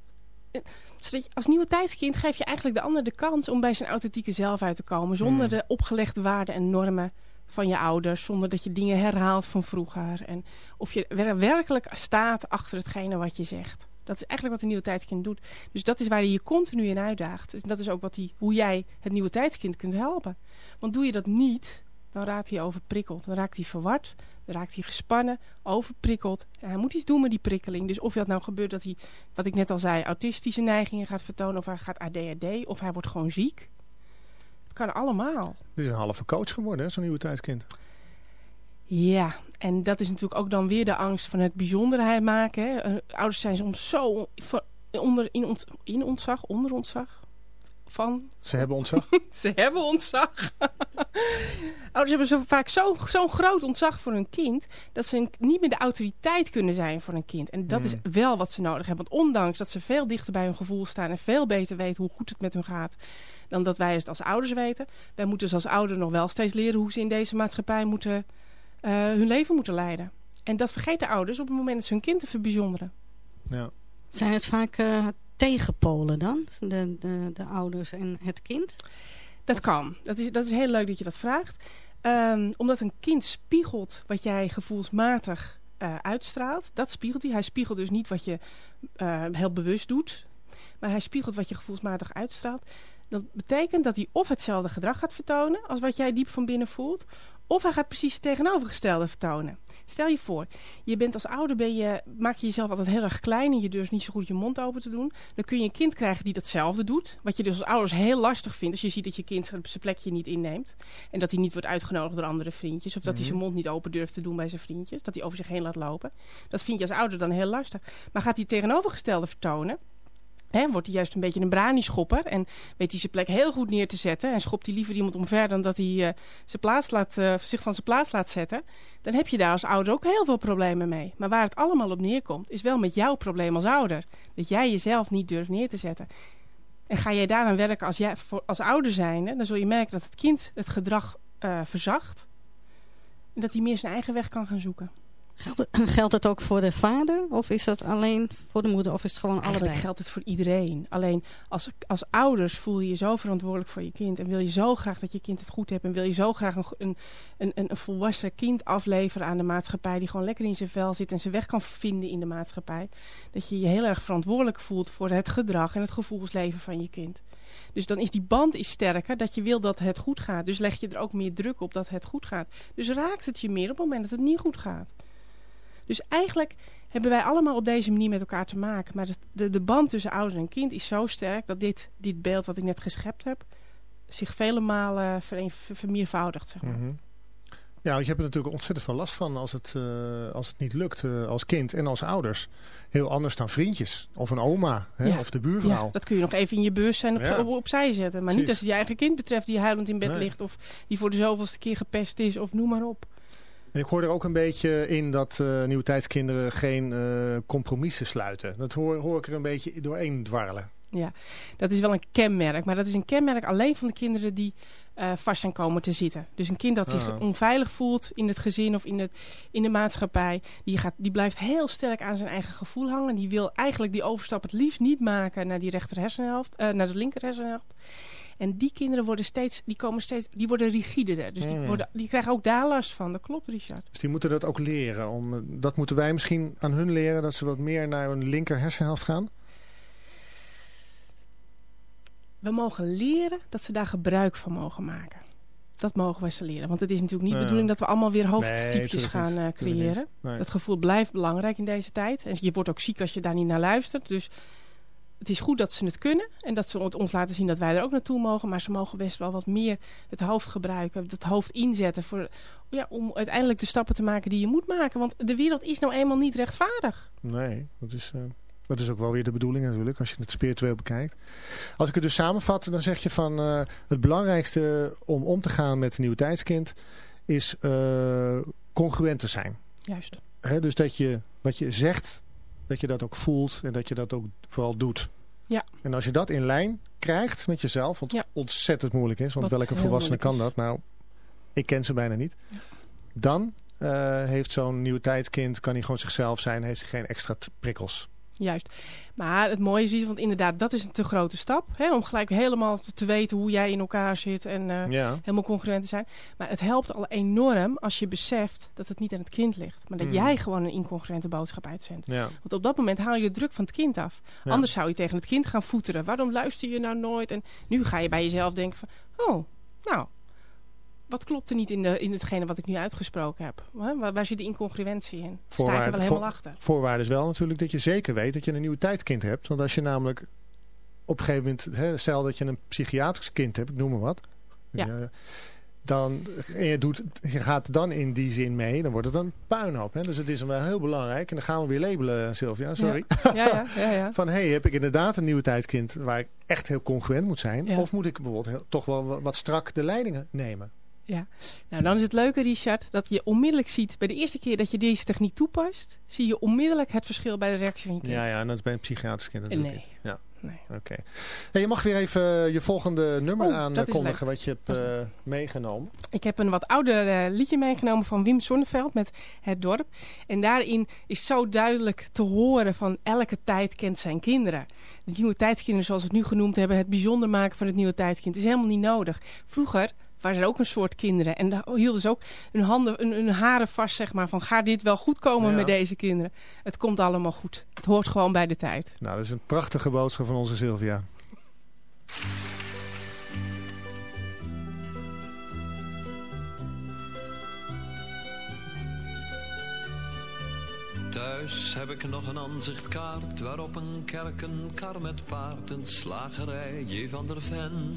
Speaker 7: Zodat je, als nieuwe tijdskind geef je eigenlijk de ander de kans om bij zijn authentieke zelf uit te komen. Zonder
Speaker 4: Hmm.
Speaker 7: de opgelegde waarden en normen van je ouders. Zonder dat je dingen herhaalt van vroeger. En of je wer- werkelijk staat achter hetgene wat je zegt. Dat is eigenlijk wat een nieuwe tijdskind doet. Dus dat is waar je je continu in uitdaagt. Dus dat is ook wat die, hoe jij het nieuwe tijdskind kunt helpen. Want doe je dat niet, dan raakt hij overprikkeld. Dan raakt hij verward, raakt hij gespannen, overprikkeld. En hij moet iets doen met die prikkeling. Dus of dat nou gebeurt dat hij, wat ik net al zei, autistische neigingen gaat vertonen... of hij gaat ADHD, of hij wordt gewoon ziek. Het kan allemaal.
Speaker 4: Het is een halve coach geworden, hè, zo'n nieuwe tijdskind.
Speaker 7: Ja, en dat is natuurlijk ook dan weer de angst van het bijzonderheid maken. Hè. Eh, Ouders zijn soms zo onder, in, ont, in ontzag, onder ontzag. Van,
Speaker 4: Ze hebben ontzag. (laughs)
Speaker 7: ze hebben ontzag. (laughs) Ouders hebben zo vaak zo- zo'n groot ontzag voor hun kind... dat ze een- niet meer de autoriteit kunnen zijn voor een kind. En dat is
Speaker 4: Hmm.
Speaker 7: wel wat ze nodig hebben. Want ondanks dat ze veel dichter bij hun gevoel staan... en veel beter weten hoe goed het met hun gaat... dan dat wij het als ouders weten. Wij moeten dus als ouder nog wel steeds leren... hoe ze in deze maatschappij moeten, eh, hun leven moeten leiden. En dat vergeten ouders op het moment dat ze hun kind te verbijzonderen.
Speaker 4: Ja.
Speaker 5: Zijn het vaak tegenpolen dan? De, de, de ouders en het kind?
Speaker 7: Dat kan. Dat is, dat is heel leuk dat je dat vraagt. Ehm, omdat een kind spiegelt wat jij gevoelsmatig eh, uitstraalt. Dat spiegelt hij. Hij spiegelt dus niet wat je eh, heel bewust doet. Maar hij spiegelt wat je gevoelsmatig uitstraalt. Dat betekent dat hij of hetzelfde gedrag gaat vertonen als wat jij diep van binnen voelt. Of hij gaat precies het tegenovergestelde vertonen. Stel je voor, je bent als ouder, ben je, maak je jezelf altijd heel erg klein en je durft niet zo goed je mond open te doen. Dan kun je een kind krijgen die datzelfde doet. Wat je dus als ouders heel lastig vindt als je ziet dat je kind zijn plekje niet inneemt. En dat hij niet wordt uitgenodigd door andere vriendjes. Of dat hij
Speaker 4: Mhm.
Speaker 7: zijn mond niet open durft te doen bij zijn vriendjes. Dat hij over zich heen laat lopen. Dat vind je als ouder dan heel lastig. Maar gaat hij het tegenovergestelde vertonen, Hè, wordt hij juist een beetje een brani-schopper en weet hij zijn plek heel goed neer te zetten en schopt hij liever iemand omver dan dat hij eh, zijn plaats laat, eh, zich van zijn plaats laat zetten, dan heb je daar als ouder ook heel veel problemen mee. Maar waar het allemaal op neerkomt, is wel met jouw probleem als ouder. Dat jij jezelf niet durft neer te zetten. En ga jij daaraan werken als, jij, voor, als ouder zijnde, dan zul je merken dat het kind het gedrag eh, verzacht. En dat hij meer zijn eigen weg kan gaan zoeken.
Speaker 5: Geldt, (clears throat) geldt het ook voor de vader? Of is dat alleen voor de moeder? Of is het gewoon
Speaker 7: Eigenlijk
Speaker 5: allebei?
Speaker 7: geldt het voor iedereen. Alleen als, als ouders voel je je zo verantwoordelijk voor je kind. En wil je zo graag dat je kind het goed hebt. En wil je zo graag een, een, een, een volwassen kind afleveren aan de maatschappij. Die gewoon lekker in zijn vel zit en zijn weg kan vinden in de maatschappij. Dat je je heel erg verantwoordelijk voelt voor het gedrag en het gevoelsleven van je kind. Dus dan is die band is sterker dat je wil dat het goed gaat. Dus leg je er ook meer druk op dat het goed gaat. Dus raakt het je meer op het moment dat het niet goed gaat. Dus eigenlijk hebben wij allemaal op deze manier met elkaar te maken. Maar de, de, de band tussen ouder en kind is zo sterk dat dit, dit beeld wat ik net geschept heb... zich vele malen vermeervoudigt. Zeg maar.
Speaker 4: Mhm. Ja, want je hebt er natuurlijk ontzettend veel last van als het, eh, als het niet lukt eh, als kind en als ouders. Heel anders dan vriendjes of een oma hè,
Speaker 7: Ja.
Speaker 4: of de buurvrouw.
Speaker 7: Ja, dat kun je nog even in je bus zijn op,
Speaker 4: Ja.
Speaker 7: op, opzij zetten. Maar niet als het je eigen kind betreft die huilend in bed
Speaker 4: Nee.
Speaker 7: ligt... of die voor de zoveelste keer gepest is of noem maar op.
Speaker 4: En ik hoor er ook een beetje in dat eh nieuwe tijdskinderen geen eh, compromissen sluiten. Dat hoor, hoor ik er een beetje doorheen dwarrelen.
Speaker 7: Ja, dat is wel een kenmerk. Maar dat is een kenmerk alleen van de kinderen die eh, vast zijn komen te zitten. Dus een kind dat zich
Speaker 4: Ah.
Speaker 7: onveilig voelt in het gezin of in, het, in de maatschappij... Die, gaat, die blijft heel sterk aan zijn eigen gevoel hangen. Die wil eigenlijk die overstap het liefst niet maken naar die rechter hersenhelft, naar de linker hersenhelft. En die kinderen worden steeds, die komen steeds, die worden rigider. Dus die, worden, die krijgen ook daar last van. Dat klopt, Richard.
Speaker 4: Dus die moeten dat ook leren. Om, eh, dat moeten wij misschien aan hun leren. Dat ze wat meer naar hun linker hersenhelft gaan.
Speaker 7: We mogen leren dat ze daar gebruik van mogen maken. Dat mogen wij ze leren. Want het is natuurlijk niet de
Speaker 4: Ja.
Speaker 7: bedoeling dat we allemaal weer hoofdtypjes gaan
Speaker 4: niet.
Speaker 7: eh, creëren.
Speaker 4: Nee.
Speaker 7: Dat gevoel blijft belangrijk in deze tijd. En je wordt ook ziek als je daar niet naar luistert. Dus het is goed dat ze het kunnen. En dat ze ons laten zien dat wij er ook naartoe mogen. Maar ze mogen best wel wat meer het hoofd gebruiken. Het hoofd inzetten. Voor, ja, om uiteindelijk de stappen te maken die je moet maken. Want de wereld is nou eenmaal niet rechtvaardig.
Speaker 4: Nee, dat is, eh, dat is ook wel weer de bedoeling natuurlijk. Als je het spiritueel bekijkt. Als ik het dus samenvat. Dan zeg je van eh, het belangrijkste om om te gaan met een nieuw tijdskind. Is eh, congruent te zijn.
Speaker 7: Juist.
Speaker 4: Dus dat je wat je zegt. Dat je dat ook voelt. En dat je dat ook vooral doet.
Speaker 7: Ja.
Speaker 4: En als je dat in lijn krijgt met jezelf. Wat
Speaker 7: Ja.
Speaker 4: ontzettend moeilijk is. Want
Speaker 7: Wat
Speaker 4: welke volwassene kan dat? Nou, ik ken ze bijna niet. Dan eh, heeft zo'n nieuw tijdskind, kan hij gewoon zichzelf zijn, heeft hij geen extra prikkels.
Speaker 7: Juist. Maar het mooie is, want inderdaad, dat is een te grote stap. Hè, om gelijk helemaal te- te weten hoe jij in elkaar zit en eh,
Speaker 4: Ja.
Speaker 7: helemaal congruent te zijn. Maar het helpt al enorm als je beseft dat het niet aan het kind ligt. Maar dat
Speaker 4: Hmm.
Speaker 7: jij gewoon een incongruente boodschap uitzendt.
Speaker 4: Ja.
Speaker 7: Want op dat moment haal je de druk van het kind af.
Speaker 4: Ja.
Speaker 7: Anders zou je tegen het kind gaan voeteren. Waarom luister je nou nooit? En nu ga je bij jezelf denken van... Oh, nou, wat klopt er niet in, de, in hetgene wat ik nu uitgesproken heb? Waar, waar zit de incongruentie in? Sta ik er wel helemaal
Speaker 4: voor-
Speaker 7: achter?
Speaker 4: Voorwaarde is wel natuurlijk dat je zeker weet dat je een nieuw tijdskind hebt. Want als je namelijk op een gegeven moment, hè, stel dat je een psychiatrisch kind hebt, ik noem maar wat.
Speaker 7: Ja.
Speaker 4: Dan, en je, doet, je gaat dan in die zin mee, dan wordt het een puinhoop. Hè? Dus het is wel heel belangrijk. En dan gaan we weer labelen, Sylvia, sorry.
Speaker 7: Ja, ja, ja. ja. (laughs)
Speaker 4: Van, hey, heb ik inderdaad een nieuw tijdskind waar ik echt heel congruent moet zijn? Of moet ik bijvoorbeeld heel- toch wel wat strak de leidingen nemen?
Speaker 7: Ja, nou dan is het leuke Richard dat je onmiddellijk ziet bij de eerste keer dat je deze techniek toepast, zie je onmiddellijk het verschil bij de reactie van je kind.
Speaker 4: Ja, ja, en dat is bij een psychiatrisch kind natuurlijk.
Speaker 7: Nee.
Speaker 4: Ja.
Speaker 7: Nee.
Speaker 4: Oké. Hey, je mag weer even je volgende nummer
Speaker 7: Oh,
Speaker 4: aankondigen wat je hebt eh, meegenomen.
Speaker 7: Ik heb een wat ouder eh, liedje meegenomen van Wim Sonneveld met Het Dorp. En daarin is zo duidelijk te horen van elke tijd kent zijn kinderen. De nieuwe tijdskinderen zoals we het nu genoemd hebben, het bijzonder maken van het nieuwe tijdskind is helemaal niet nodig. Vroeger waren er ook een soort kinderen en daar hielden ze ook hun, handen, hun, hun haren vast zeg maar van gaat dit wel goed komen
Speaker 4: Ja.
Speaker 7: met deze kinderen. Het komt allemaal goed. Het hoort gewoon bij de tijd.
Speaker 4: Nou, dat is een prachtige boodschap van onze Sylvia.
Speaker 9: Thuis heb ik nog een aanzichtkaart waarop een kerk, een kar met paard, een slagerij, J. van der Ven.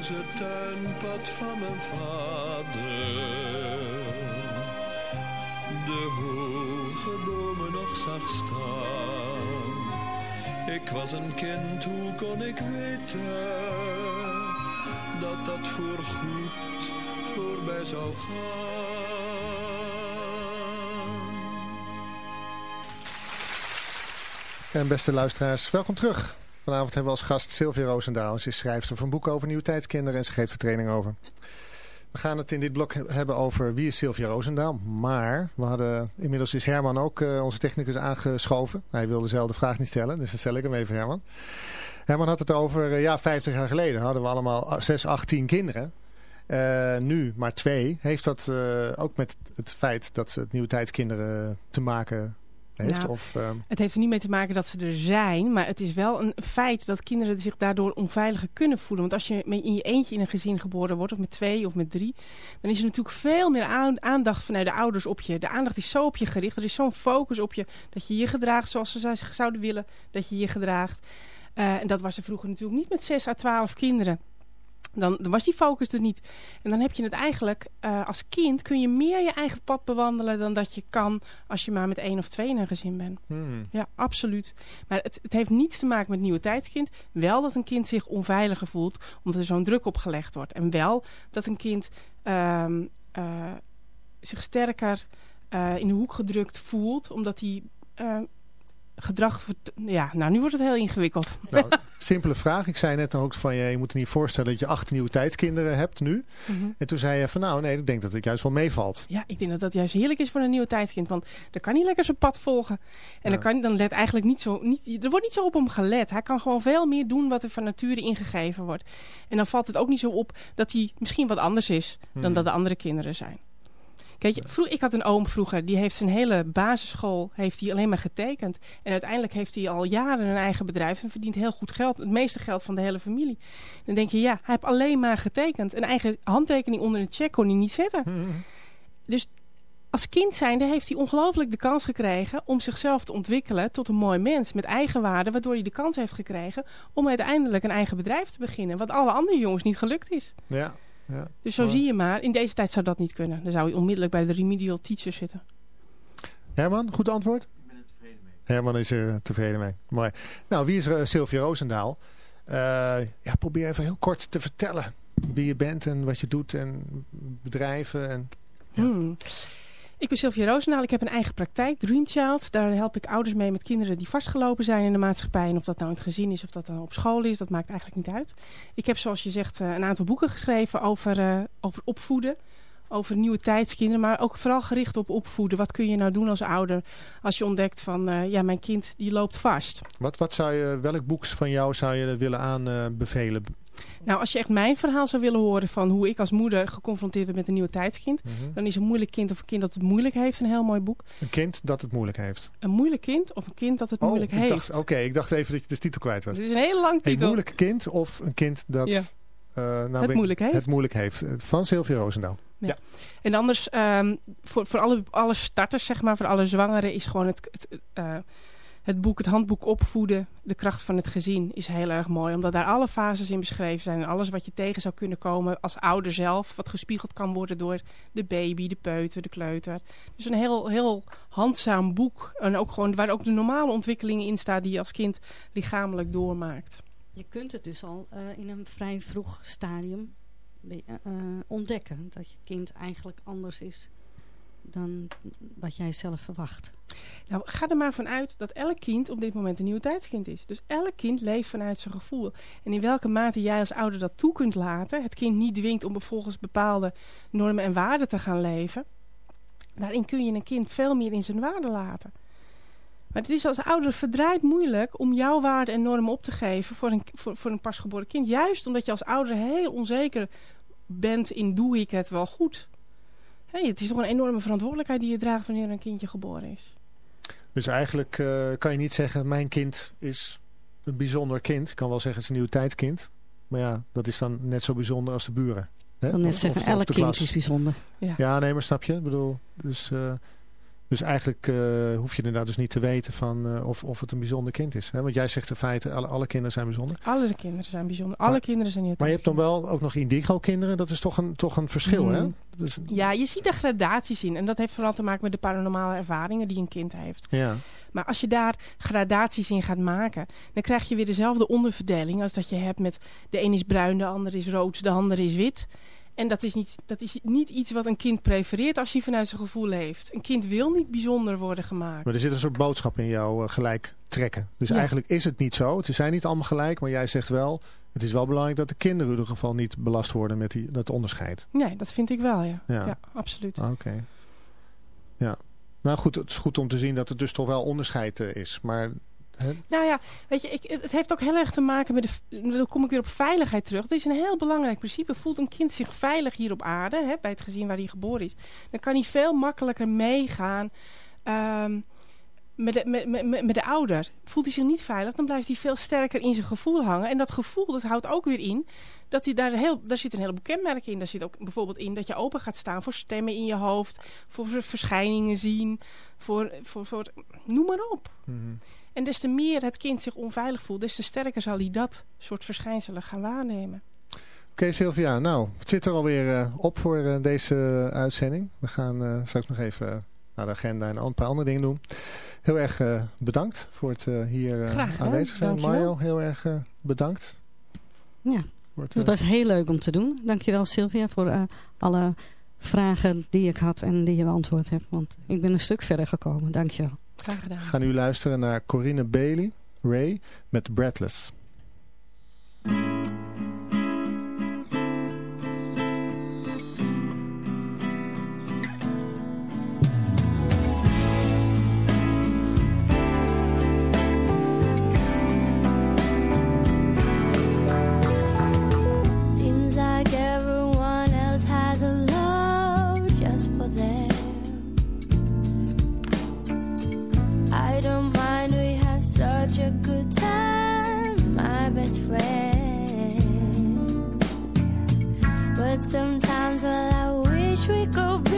Speaker 9: langs het tuinpad van mijn vader de hoge bomen nog zag staan. Ik was een kind, hoe kon ik weten dat dat voorgoed voorbij zou gaan?
Speaker 4: En beste luisteraars, welkom terug. Vanavond hebben we als gast Sylvia Roosendaal. Ze is schrijfster van een boek over nieuwe tijdskinderen en ze geeft er training over. We gaan het in dit blok he- hebben over wie is Sylvia Roosendaal. Maar we hadden, inmiddels is Herman ook eh, onze technicus aangeschoven. Hij wilde dezelfde vraag niet stellen, dus dan stel ik hem even Herman. Herman had het over, eh, ja 50 jaar geleden hadden we allemaal 6, 8, 10 kinderen. Eh, nu maar twee. Heeft dat eh, ook met het feit dat het nieuwe tijdskinderen te maken heeft?
Speaker 7: Nou,
Speaker 4: of, ehm,
Speaker 7: Het heeft er niet mee te maken dat ze er zijn, maar het is wel een feit dat kinderen zich daardoor onveiliger kunnen voelen. Want als je met- in je eentje in een gezin geboren wordt, of met twee of met drie, dan is er natuurlijk veel meer aan- aandacht vanuit de ouders op je. De aandacht is zo op je gericht, er is zo'n focus op je, dat je je gedraagt zoals ze zou- zouden willen dat je je gedraagt. Eh, en dat was er vroeger natuurlijk niet met 6 à 12 kinderen. Dan, dan was die focus er niet. En dan heb je het eigenlijk, eh, als kind kun je meer je eigen pad bewandelen dan dat je kan als je maar met één of twee in een gezin bent.
Speaker 4: hmm.
Speaker 7: Ja, absoluut. Maar het, het heeft niets te maken met nieuwe tijdskind. Wel dat een kind zich onveiliger voelt, omdat er zo'n druk op gelegd wordt. En wel dat een kind ehm, eh, zich sterker eh, in de hoek gedrukt voelt, omdat hij gedrag... Ja, nou, nu wordt het heel ingewikkeld.
Speaker 4: Nou, simpele vraag. Ik zei net ook van je, je moet er niet voorstellen dat je acht nieuwe tijdskinderen hebt nu.
Speaker 7: Mhm.
Speaker 4: En toen zei je van nou nee, ik denk dat het juist wel meevalt.
Speaker 7: Ja, ik denk dat dat juist heerlijk is voor een nieuwe tijdskind. Want dan kan hij lekker zijn pad volgen. En dan, kan, dan let eigenlijk niet zo... Niet, er wordt niet zo op hem gelet. Hij kan gewoon veel meer doen wat er van nature ingegeven wordt. En dan valt het ook niet zo op dat hij misschien wat anders is... dan
Speaker 4: Hmm.
Speaker 7: dat de andere kinderen zijn. Kijk, vroeg, ik had een oom vroeger, die heeft zijn hele basisschool heeft hij alleen maar getekend. En uiteindelijk heeft hij al jaren een eigen bedrijf en verdient heel goed geld. Het meeste geld van de hele familie. Dan denk je, ja, hij heeft alleen maar getekend. Een eigen handtekening onder een check kon hij niet zetten. Dus als kind zijnde heeft hij ongelooflijk de kans gekregen om zichzelf te ontwikkelen tot een mooi mens met eigen waarde, waardoor hij de kans heeft gekregen om uiteindelijk een eigen bedrijf te beginnen, wat alle andere jongens niet gelukt is.
Speaker 4: Ja, ja.
Speaker 7: Dus zo zie je maar, in deze tijd zou dat niet kunnen. Dan zou hij onmiddellijk bij de remedial teacher zitten.
Speaker 4: Herman, goed antwoord? Herman is er tevreden mee. Mooi. Nou, wie is uh, Sylvia Roosendaal? Uh, ja, probeer even heel kort te vertellen wie je bent en wat je doet en bedrijven. En,
Speaker 7: ja. hmm. Ik ben Sylvia Roosendaal. Ik heb een eigen praktijk, Dream Child. Daar help ik ouders mee met kinderen die vastgelopen zijn in de maatschappij. En of dat nou in het gezin is of dat dan op school is, dat maakt eigenlijk niet uit. Ik heb zoals je zegt eh, een aantal boeken geschreven over, eh, over opvoeden. Over nieuwe tijdskinderen, maar ook vooral gericht op opvoeden. Wat kun je nou doen als ouder als je ontdekt van, eh, ja, mijn kind die loopt vast.
Speaker 4: Wat, wat zou je, welk boek van jou zou je willen aanbevelen?
Speaker 7: Nou, als je echt mijn verhaal zou willen horen van hoe ik als moeder geconfronteerd ben met een nieuwe tijdskind,
Speaker 4: Mhm.
Speaker 7: dan is een moeilijk kind of een kind dat het moeilijk heeft een heel mooi boek.
Speaker 4: Een kind dat het moeilijk heeft.
Speaker 7: Een moeilijk kind of een kind dat het
Speaker 4: Oh,
Speaker 7: moeilijk
Speaker 4: ik
Speaker 7: heeft.
Speaker 4: dacht, oké, ik dacht even dat je de titel kwijt was.
Speaker 7: Het is een hele lang
Speaker 4: Een
Speaker 7: titel.
Speaker 4: moeilijk kind of een kind dat
Speaker 7: Ja.
Speaker 4: eh, nou,
Speaker 7: Het moeilijk heeft.
Speaker 4: Het moeilijk heeft. Eh, Van Sylvia Roosendaal. Ja.
Speaker 7: En anders, ehm, voor, voor alle, alle starters, zeg maar, voor alle zwangeren, is gewoon het, het, eh, het boek, het handboek opvoeden, de kracht van het gezin, is heel erg mooi. Omdat daar alle fases in beschreven zijn. En alles wat je tegen zou kunnen komen als ouder zelf, wat gespiegeld kan worden door de baby, de peuter, de kleuter. Dus een heel, heel handzaam boek. En ook gewoon, waar ook de normale ontwikkelingen in staan die je als kind lichamelijk doormaakt.
Speaker 5: Je kunt het dus al eh, in een vrij vroeg stadium eh, eh, ontdekken. Dat je kind eigenlijk anders is dan wat jij zelf verwacht.
Speaker 7: Nou, ga er maar vanuit dat elk kind op dit moment een nieuwe tijdskind is. Dus elk kind leeft vanuit zijn gevoel. En in welke mate jij als ouder dat toe kunt laten, het kind niet dwingt om volgens bepaalde normen en waarden te gaan leven, daarin kun je een kind veel meer in zijn waarde laten. Maar het is als ouder verdraaid moeilijk om jouw waarden en normen op te geven voor een, voor, voor een pasgeboren kind. Juist omdat je als ouder heel onzeker bent in doe ik het wel goed. Hey, het is toch een enorme verantwoordelijkheid die je draagt wanneer een kindje geboren is.
Speaker 4: Dus eigenlijk eh, kan je niet zeggen, mijn kind is een bijzonder kind. Ik kan wel zeggen, het is een nieuw tijdskind. Maar ja, dat is dan net zo bijzonder als de buren. Hè?
Speaker 5: Ik wil net
Speaker 4: Of-
Speaker 5: zeggen,
Speaker 4: of- of
Speaker 5: elk kind is bijzonder.
Speaker 7: Ja.
Speaker 4: Ja, nee, maar snap je? Ik bedoel, dus, eh, dus eigenlijk eh, hoef je inderdaad dus niet te weten van, eh, of, of het een bijzonder kind is. Hè? Want jij zegt in feite, alle, alle kinderen zijn bijzonder.
Speaker 7: Alle kinderen zijn bijzonder. Alle
Speaker 4: Maar-
Speaker 7: kinderen zijn niet
Speaker 4: Maar je hebt dan wel ook nog indigo-kinderen. Dat is toch een, toch een verschil, hè? Dus,
Speaker 7: Ja, je ziet daar gradaties in. En dat heeft vooral te maken met de paranormale ervaringen die een kind heeft.
Speaker 4: ja.
Speaker 7: Maar als je daar gradaties in gaat maken, dan krijg je weer dezelfde onderverdeling als dat je hebt met de een is bruin, de ander is rood, de ander is wit. En dat is, niet, dat is niet iets wat een kind prefereert als hij vanuit zijn gevoel leeft. Een kind wil niet bijzonder worden gemaakt.
Speaker 4: Maar er zit een soort boodschap in jou eh, gelijk trekken. Dus
Speaker 7: Ja.
Speaker 4: eigenlijk is het niet zo. Ze zijn niet allemaal gelijk, maar jij zegt wel... het is wel belangrijk dat de kinderen in ieder geval niet belast worden met die, dat onderscheid.
Speaker 7: Nee, dat vind ik wel, ja.
Speaker 4: Ja.
Speaker 7: Ja, absoluut.
Speaker 4: Ah, Oké. Ja. Nou goed, het is goed om te zien dat er dus toch wel onderscheid eh, is. Maar
Speaker 7: Nou ja, weet je, ik, het heeft ook heel erg te maken met de... Dan kom ik weer op veiligheid terug. Dat is een heel belangrijk principe. Voelt een kind zich veilig hier op aarde, hè, bij het gezin waar hij geboren is... dan kan hij veel makkelijker meegaan ehm, met, de, met, met, met de ouder. Voelt hij zich niet veilig, dan blijft hij veel sterker in zijn gevoel hangen. En dat gevoel, dat houdt ook weer in... Dat hij daar, heel, daar zit een heleboel kenmerken in. Daar zit ook bijvoorbeeld in dat je open gaat staan voor stemmen in je hoofd. Voor verschijningen zien. Voor, voor, voor, noem maar op.
Speaker 4: mhm.
Speaker 7: En des te meer het kind zich onveilig voelt, des te sterker zal hij dat soort verschijnselen gaan waarnemen.
Speaker 4: Oké Sylvia, nou, het zit er alweer eh, op voor eh, deze uitzending. We gaan eh, straks nog even eh, naar de agenda en een paar andere dingen doen. Heel erg eh, bedankt voor het eh, hier eh,
Speaker 7: Graag gedaan,
Speaker 4: aanwezig zijn.
Speaker 7: dankjewel.
Speaker 4: Mario, heel erg eh, bedankt.
Speaker 5: Ja,
Speaker 4: het,
Speaker 5: het
Speaker 4: eh,
Speaker 5: was heel leuk om te doen. Dankjewel Sylvia voor eh, alle vragen die ik had en die je beantwoord hebt. Want ik ben een stuk verder gekomen. Dankjewel.
Speaker 7: Graag gedaan.
Speaker 4: We gaan nu luisteren naar Corinne Bailey, Ray, met Breathless.
Speaker 8: Best friend. But sometimes, well, I wish we could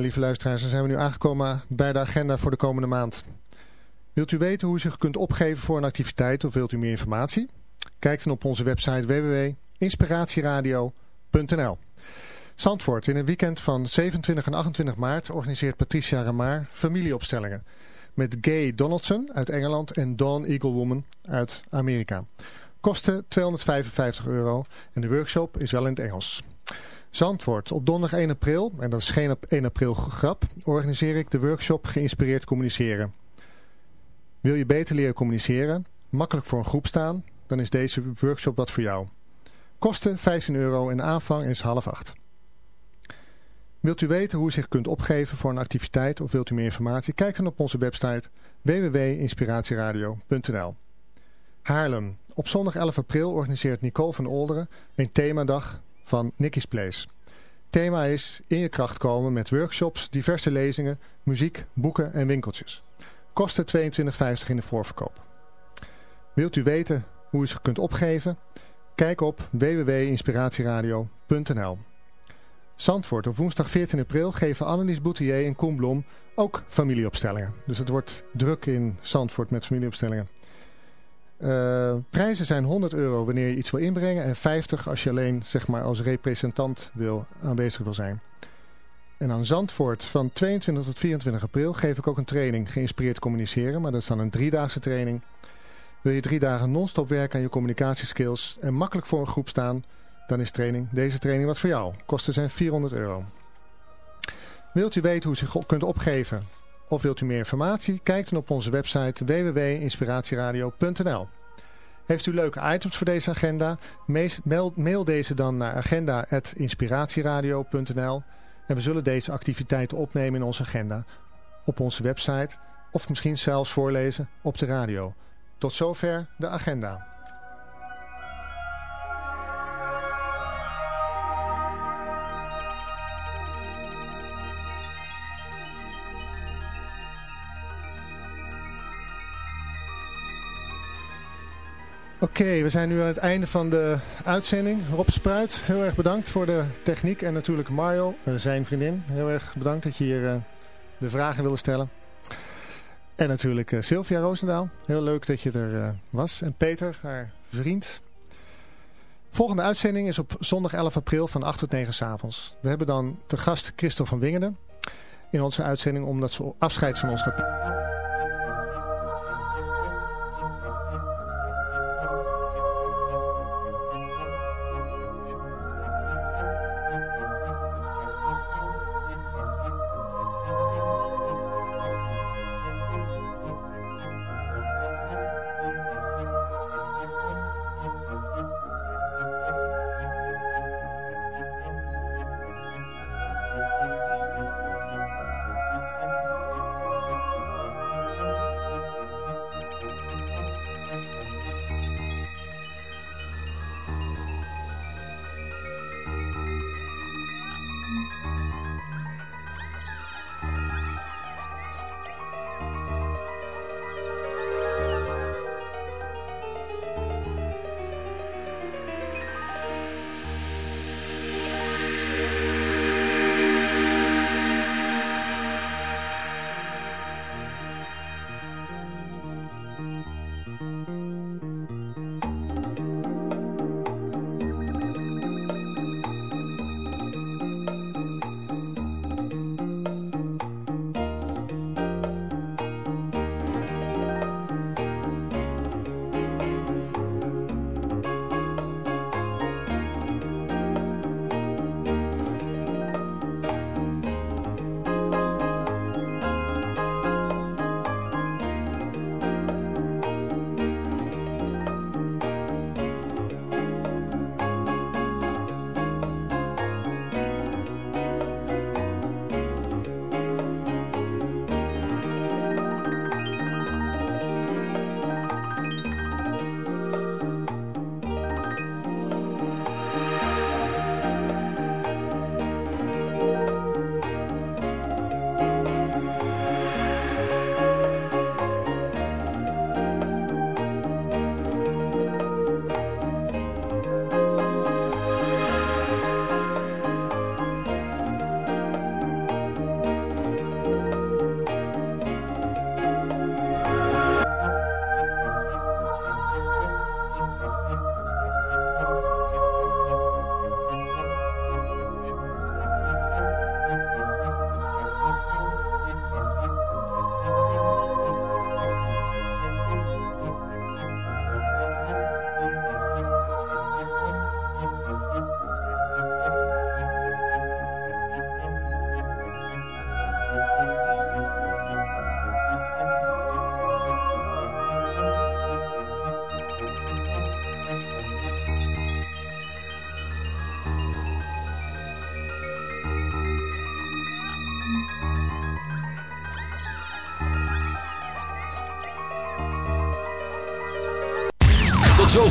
Speaker 4: Lieve luisteraars, dan zijn we nu aangekomen bij de agenda voor de komende maand. Wilt u weten hoe u zich kunt opgeven voor een activiteit of wilt u meer informatie? Kijk dan op onze website www.inspiratieradio.nl Zandvoort, in een weekend van 27 en 28 maart organiseert Patricia Ramaar familieopstellingen. Met Gay Donaldson uit Engeland en Dawn Eaglewoman uit Amerika. Kosten 255 euro en de workshop is wel in het Engels. Zandvoort. Op donderdag 1 april, en dat is geen 1 april grap, organiseer ik de workshop Geïnspireerd Communiceren. Wil je beter leren communiceren, makkelijk voor een groep staan, dan is deze workshop wat voor jou. Kosten 15 euro en aanvang is half acht. Wilt u weten hoe u zich kunt opgeven voor een activiteit of wilt u meer informatie? Kijk dan op onze website www.inspiratieradio.nl Haarlem. Op zondag 11 april organiseert Nicole van Olderen een themadag van Nicky's Place. Thema is in je kracht komen met workshops, diverse lezingen, muziek, boeken en winkeltjes. Kosten 22,50 in de voorverkoop. Wilt u weten hoe u zich kunt opgeven? Kijk op www.inspiratieradio.nl Zandvoort op woensdag 14 april geven Annelies Boutier en Koen Blom ook familieopstellingen. Dus het wordt druk in Zandvoort met familieopstellingen. Uh, prijzen zijn 100 euro wanneer je iets wil inbrengen en 50 als je alleen zeg maar, als representant wil, aanwezig wil zijn. En aan Zandvoort van 22 tot 24 april geef ik ook een training geïnspireerd communiceren, maar dat is dan een driedaagse training. Wil je drie dagen non-stop werken aan je communicatieskills en makkelijk voor een groep staan, dan is training, deze training wat voor jou. Kosten zijn 400 euro. Wilt u weten hoe u zich kunt opgeven of wilt u meer informatie? Kijk dan op onze website www.inspiratieradio.nl Heeft u leuke items voor deze agenda? Mail deze dan naar agenda.inspiratieradio.nl En we zullen deze activiteiten opnemen in onze agenda op onze website of misschien zelfs voorlezen op de radio. Tot zover de agenda. Oké, we zijn nu aan het einde van de uitzending. Rob Spruit, heel erg bedankt voor de techniek. En natuurlijk Mario, eh, zijn vriendin. Heel erg bedankt dat je hier uh, de vragen wilde stellen. En natuurlijk uh, Sylvia Roosendaal. Heel leuk dat je er was. En Peter, haar vriend. Volgende uitzending is op zondag 11 april van 8 tot 9 s avonds. We hebben dan te gast Christel van Wingerden in onze uitzending omdat ze afscheid van ons gaat...